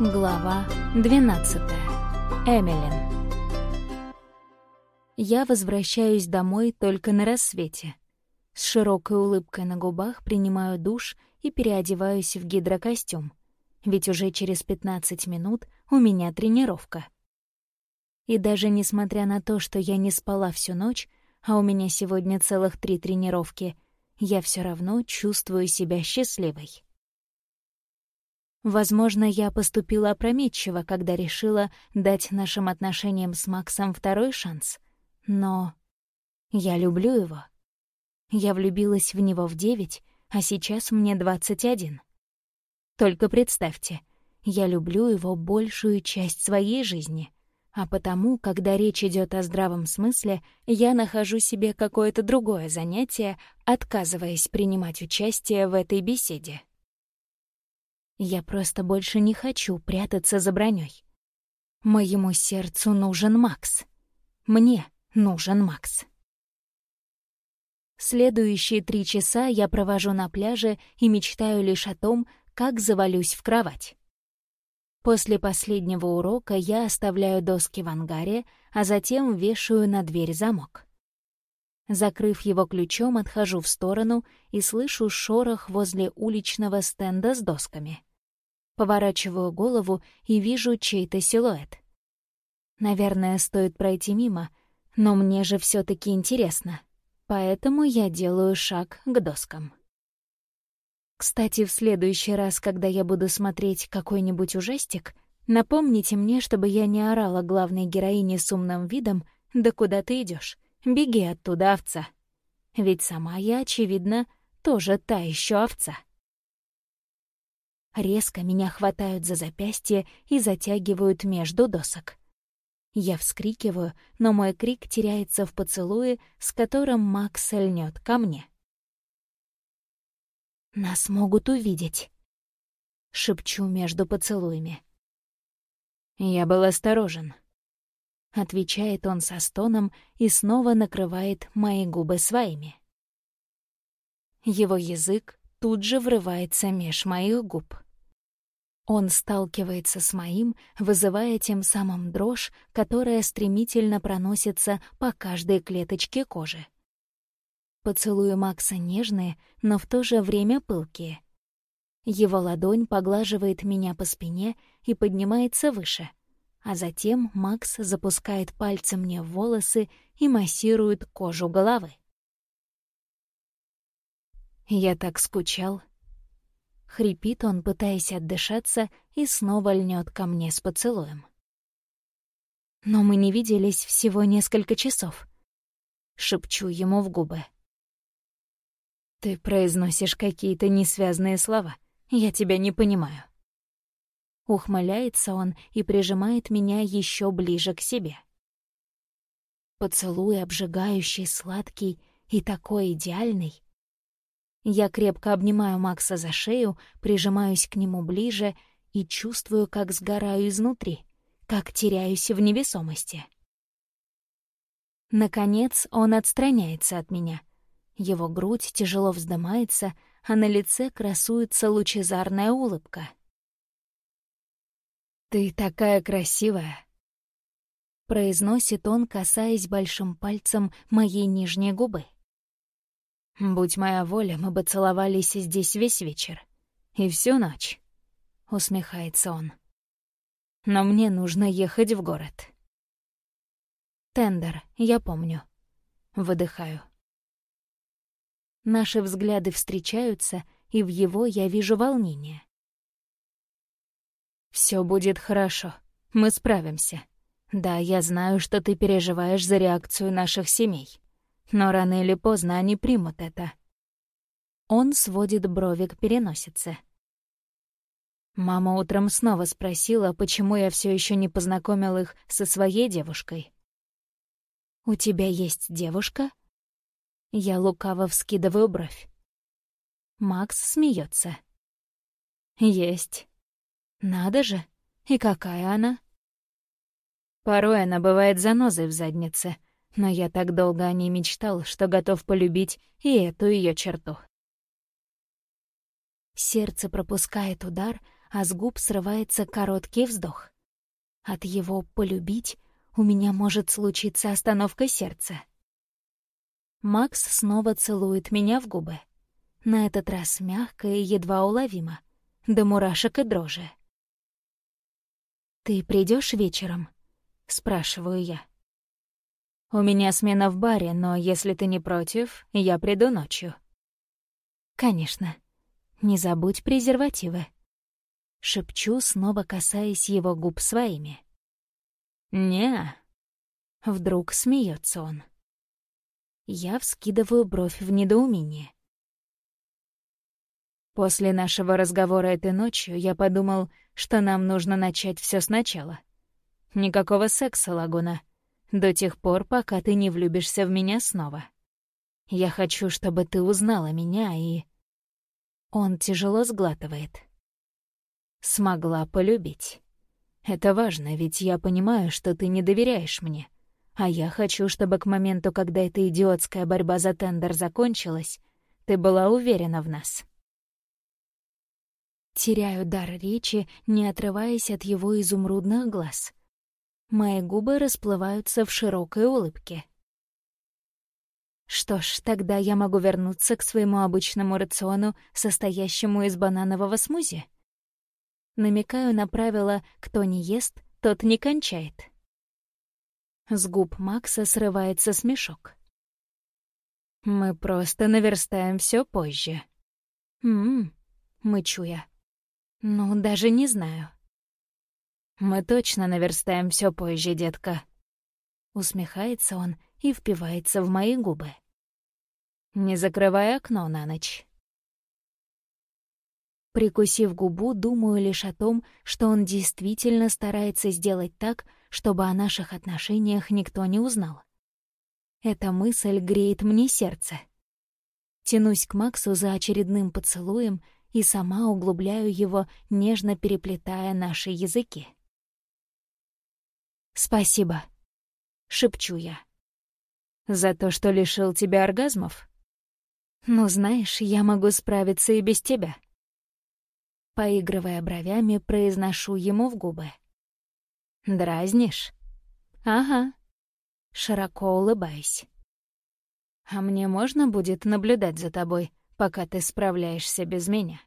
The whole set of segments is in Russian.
Глава 12. Эмилин. Я возвращаюсь домой только на рассвете. С широкой улыбкой на губах принимаю душ и переодеваюсь в гидрокостюм. Ведь уже через 15 минут у меня тренировка. И даже несмотря на то, что я не спала всю ночь, а у меня сегодня целых три тренировки, я все равно чувствую себя счастливой. Возможно, я поступила опрометчиво, когда решила дать нашим отношениям с Максом второй шанс. Но я люблю его. Я влюбилась в него в девять, а сейчас мне двадцать один. Только представьте, я люблю его большую часть своей жизни, а потому, когда речь идет о здравом смысле, я нахожу себе какое-то другое занятие, отказываясь принимать участие в этой беседе. Я просто больше не хочу прятаться за броней. Моему сердцу нужен Макс. Мне нужен Макс. Следующие три часа я провожу на пляже и мечтаю лишь о том, как завалюсь в кровать. После последнего урока я оставляю доски в ангаре, а затем вешаю на дверь замок. Закрыв его ключом, отхожу в сторону и слышу шорох возле уличного стенда с досками. Поворачиваю голову и вижу чей-то силуэт. Наверное, стоит пройти мимо, но мне же все таки интересно, поэтому я делаю шаг к доскам. Кстати, в следующий раз, когда я буду смотреть какой-нибудь ужастик, напомните мне, чтобы я не орала главной героине с умным видом «Да куда ты идешь? Беги оттуда, овца!» Ведь сама я, очевидно, тоже та еще овца. Резко меня хватают за запястье и затягивают между досок. Я вскрикиваю, но мой крик теряется в поцелуе, с которым Макс льнет ко мне. «Нас могут увидеть», — шепчу между поцелуями. «Я был осторожен», — отвечает он со стоном и снова накрывает мои губы своими. Его язык тут же врывается меж моих губ. Он сталкивается с моим, вызывая тем самым дрожь, которая стремительно проносится по каждой клеточке кожи. Поцелуи Макса нежные, но в то же время пылкие. Его ладонь поглаживает меня по спине и поднимается выше, а затем Макс запускает пальцы мне в волосы и массирует кожу головы. Я так скучал. Хрипит он, пытаясь отдышаться, и снова льнет ко мне с поцелуем. Но мы не виделись всего несколько часов. Шепчу ему в губы. Ты произносишь какие-то несвязные слова. Я тебя не понимаю. Ухмыляется он и прижимает меня еще ближе к себе. Поцелуй обжигающий, сладкий и такой идеальный. Я крепко обнимаю Макса за шею, прижимаюсь к нему ближе и чувствую, как сгораю изнутри, как теряюсь в невесомости. Наконец он отстраняется от меня. Его грудь тяжело вздымается, а на лице красуется лучезарная улыбка. «Ты такая красивая!» Произносит он, касаясь большим пальцем моей нижней губы. Будь моя воля, мы бы целовались здесь весь вечер. И всю ночь. Усмехается он. Но мне нужно ехать в город. Тендер, я помню. Выдыхаю. Наши взгляды встречаются, и в его я вижу волнение. Все будет хорошо. Мы справимся. Да, я знаю, что ты переживаешь за реакцию наших семей. Но рано или поздно они примут это. Он сводит брови к переносице. Мама утром снова спросила, почему я все еще не познакомил их со своей девушкой. «У тебя есть девушка?» Я лукаво вскидываю бровь. Макс смеется. «Есть. Надо же. И какая она?» Порой она бывает занозой в заднице, но я так долго о ней мечтал, что готов полюбить и эту ее черту. Сердце пропускает удар, а с губ срывается короткий вздох. От его «полюбить» у меня может случиться остановка сердца. Макс снова целует меня в губы. На этот раз мягко и едва уловимо, до мурашек и дрожи. «Ты придешь вечером?» — спрашиваю я. «У меня смена в баре, но если ты не против, я приду ночью». «Конечно. Не забудь презервативы». Шепчу, снова касаясь его губ своими. не Вдруг смеется он. Я вскидываю бровь в недоумении. После нашего разговора этой ночью я подумал, что нам нужно начать все сначала. Никакого секса, Лагуна, до тех пор, пока ты не влюбишься в меня снова. Я хочу, чтобы ты узнала меня и... Он тяжело сглатывает. Смогла полюбить. Это важно, ведь я понимаю, что ты не доверяешь мне. А я хочу, чтобы к моменту, когда эта идиотская борьба за тендер закончилась, ты была уверена в нас. Теряю дар речи, не отрываясь от его изумрудных глаз. Мои губы расплываются в широкой улыбке. Что ж, тогда я могу вернуться к своему обычному рациону, состоящему из бананового смузи. Намекаю на правило «кто не ест, тот не кончает». С губ Макса срывается смешок. «Мы просто наверстаем все позже». «М-м-м», мычу я. «Ну, даже не знаю». «Мы точно наверстаем все позже, детка». Усмехается он и впивается в мои губы. «Не закрывай окно на ночь». Прикусив губу, думаю лишь о том, что он действительно старается сделать так, чтобы о наших отношениях никто не узнал. Эта мысль греет мне сердце. Тянусь к Максу за очередным поцелуем и сама углубляю его, нежно переплетая наши языки. «Спасибо», — шепчу я. «За то, что лишил тебя оргазмов?» «Ну, знаешь, я могу справиться и без тебя». Поигрывая бровями, произношу ему в губы. «Дразнишь?» «Ага». Широко улыбаясь. «А мне можно будет наблюдать за тобой, пока ты справляешься без меня?»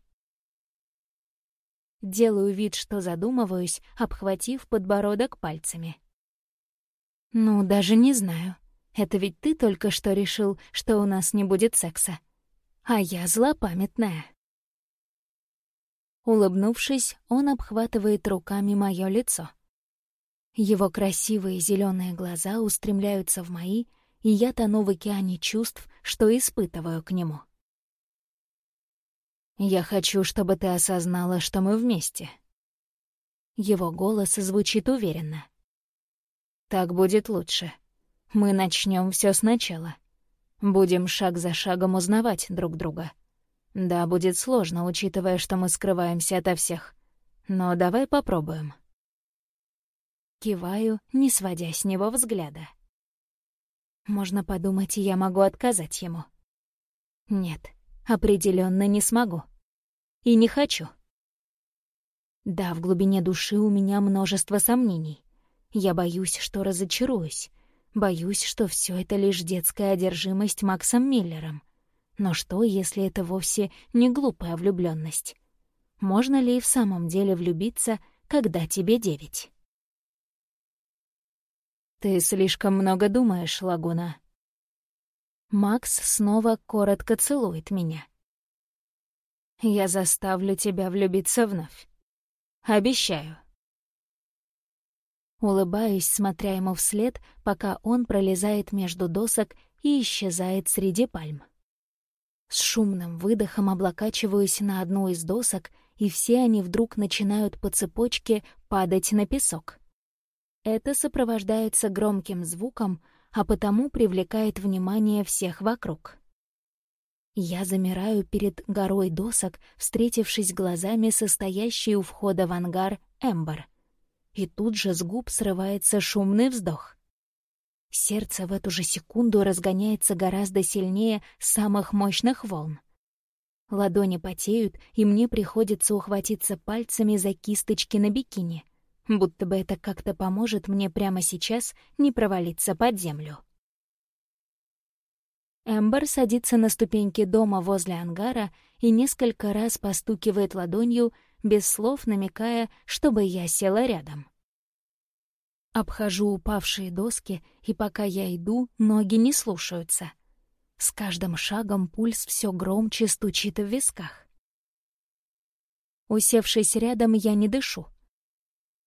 Делаю вид, что задумываюсь, обхватив подбородок пальцами. «Ну, даже не знаю. Это ведь ты только что решил, что у нас не будет секса. А я злопамятная». Улыбнувшись, он обхватывает руками моё лицо. Его красивые зеленые глаза устремляются в мои, и я тону в океане чувств, что испытываю к нему. «Я хочу, чтобы ты осознала, что мы вместе». Его голос звучит уверенно. «Так будет лучше. Мы начнем все сначала. Будем шаг за шагом узнавать друг друга». Да, будет сложно, учитывая, что мы скрываемся ото всех. Но давай попробуем. Киваю, не сводя с него взгляда. Можно подумать, я могу отказать ему. Нет, определенно не смогу. И не хочу. Да, в глубине души у меня множество сомнений. Я боюсь, что разочаруюсь. Боюсь, что все это лишь детская одержимость Максом Миллером — но что, если это вовсе не глупая влюбленность? Можно ли и в самом деле влюбиться, когда тебе девять? «Ты слишком много думаешь, Лагуна». Макс снова коротко целует меня. «Я заставлю тебя влюбиться вновь. Обещаю». Улыбаюсь, смотря ему вслед, пока он пролезает между досок и исчезает среди пальм. С шумным выдохом облокачиваюсь на одну из досок, и все они вдруг начинают по цепочке падать на песок. Это сопровождается громким звуком, а потому привлекает внимание всех вокруг. Я замираю перед горой досок, встретившись глазами состоящей у входа в ангар Эмбер. И тут же с губ срывается шумный вздох. Сердце в эту же секунду разгоняется гораздо сильнее самых мощных волн. Ладони потеют, и мне приходится ухватиться пальцами за кисточки на бикини, будто бы это как-то поможет мне прямо сейчас не провалиться под землю. Эмбер садится на ступеньки дома возле ангара и несколько раз постукивает ладонью, без слов намекая, чтобы я села рядом. Обхожу упавшие доски, и пока я иду, ноги не слушаются. С каждым шагом пульс все громче стучит в висках. Усевшись рядом, я не дышу.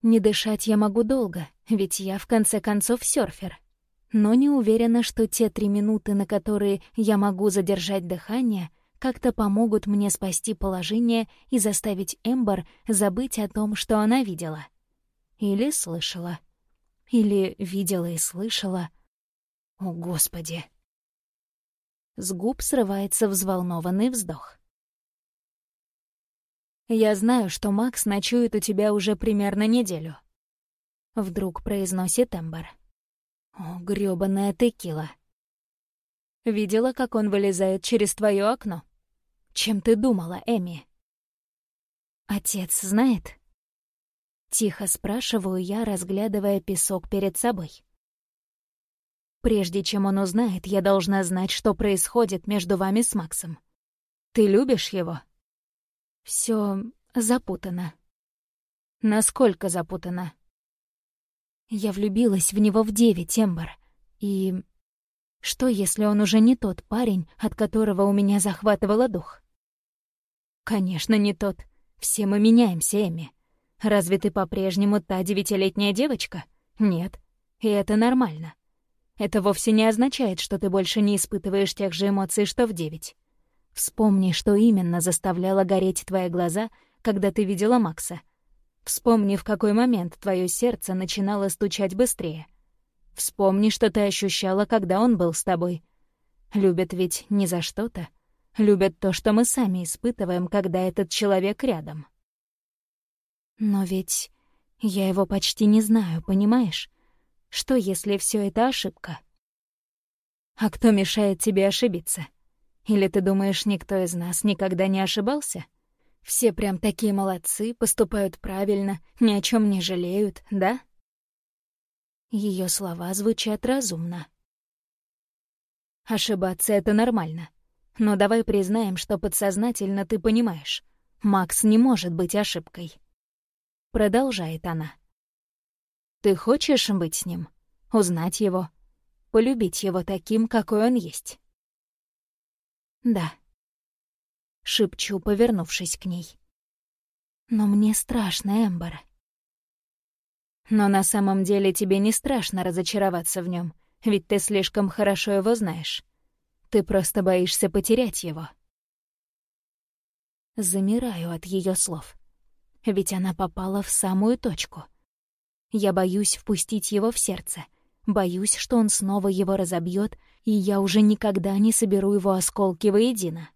Не дышать я могу долго, ведь я, в конце концов, серфер. Но не уверена, что те три минуты, на которые я могу задержать дыхание, как-то помогут мне спасти положение и заставить Эмбер забыть о том, что она видела. Или слышала. Или видела и слышала. О, Господи! С губ срывается взволнованный вздох. «Я знаю, что Макс ночует у тебя уже примерно неделю», — вдруг произносит Эмбер. «О, грёбаная текила!» «Видела, как он вылезает через твое окно? Чем ты думала, Эми?» «Отец знает?» Тихо спрашиваю я, разглядывая песок перед собой. Прежде чем он узнает, я должна знать, что происходит между вами с Максом. Ты любишь его? Все запутано. Насколько запутано? Я влюбилась в него в девять, Эмбер. И... Что, если он уже не тот парень, от которого у меня захватывало дух? Конечно, не тот. Все мы меняемся, Эми. Разве ты по-прежнему та девятилетняя девочка? Нет. И это нормально. Это вовсе не означает, что ты больше не испытываешь тех же эмоций, что в девять. Вспомни, что именно заставляло гореть твои глаза, когда ты видела Макса. Вспомни, в какой момент твое сердце начинало стучать быстрее. Вспомни, что ты ощущала, когда он был с тобой. Любят ведь не за что-то. Любят то, что мы сами испытываем, когда этот человек рядом. Но ведь я его почти не знаю, понимаешь? Что, если все это ошибка? А кто мешает тебе ошибиться? Или ты думаешь, никто из нас никогда не ошибался? Все прям такие молодцы, поступают правильно, ни о чем не жалеют, да? Ее слова звучат разумно. Ошибаться — это нормально. Но давай признаем, что подсознательно ты понимаешь. Макс не может быть ошибкой. Продолжает она. Ты хочешь быть с ним? Узнать его? Полюбить его таким, какой он есть? Да. Шепчу, повернувшись к ней. Но мне страшно, Эмбер. Но на самом деле тебе не страшно разочароваться в нем, ведь ты слишком хорошо его знаешь. Ты просто боишься потерять его. Замираю от ее слов ведь она попала в самую точку. Я боюсь впустить его в сердце, боюсь, что он снова его разобьет, и я уже никогда не соберу его осколки воедино.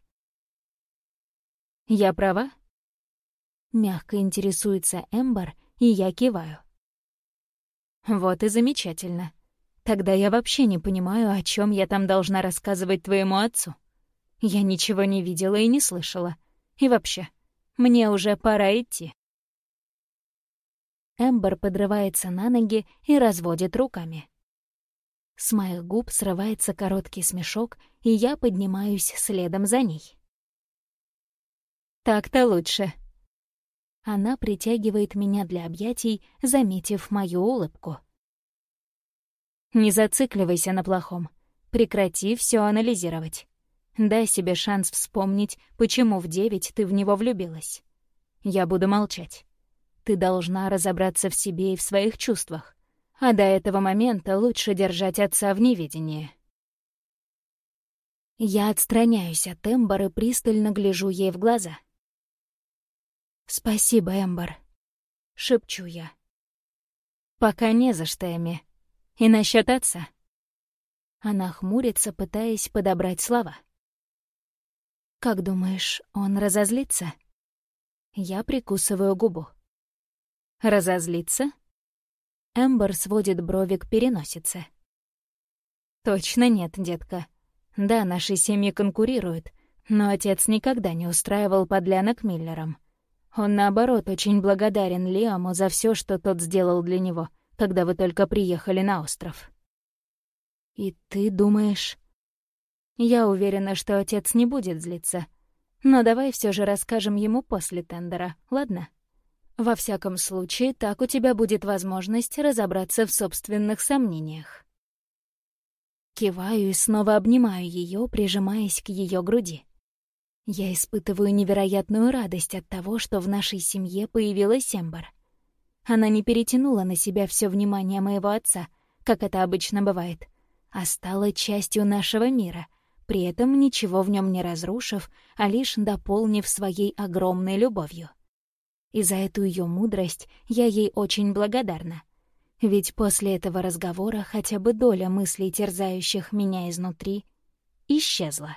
«Я права?» Мягко интересуется Эмбер, и я киваю. «Вот и замечательно. Тогда я вообще не понимаю, о чем я там должна рассказывать твоему отцу. Я ничего не видела и не слышала. И вообще, мне уже пора идти». Эмбер подрывается на ноги и разводит руками. С моих губ срывается короткий смешок, и я поднимаюсь следом за ней. «Так-то лучше». Она притягивает меня для объятий, заметив мою улыбку. «Не зацикливайся на плохом. Прекрати все анализировать. Дай себе шанс вспомнить, почему в девять ты в него влюбилась. Я буду молчать. Ты должна разобраться в себе и в своих чувствах. А до этого момента лучше держать отца в неведении. Я отстраняюсь от Эмбер и пристально гляжу ей в глаза. «Спасибо, Эмбер», — шепчу я. «Пока не за что, Эми. И насчет отца?» Она хмурится, пытаясь подобрать слова. «Как думаешь, он разозлится?» Я прикусываю губу. Разозлиться? Эмбер сводит брови к переносице. Точно нет, детка. Да, наши семьи конкурируют, Но отец никогда не устраивал подлянок Миллерам. Он, наоборот, очень благодарен Лиаму за все, что тот сделал для него, когда вы только приехали на остров. «И ты думаешь...» «Я уверена, что отец не будет злиться. Но давай все же расскажем ему после тендера, ладно?» Во всяком случае, так у тебя будет возможность разобраться в собственных сомнениях. Киваю и снова обнимаю ее, прижимаясь к ее груди. Я испытываю невероятную радость от того, что в нашей семье появилась Эмбер. Она не перетянула на себя все внимание моего отца, как это обычно бывает, а стала частью нашего мира, при этом ничего в нем не разрушив, а лишь дополнив своей огромной любовью. И за эту ее мудрость я ей очень благодарна. Ведь после этого разговора хотя бы доля мыслей, терзающих меня изнутри, исчезла.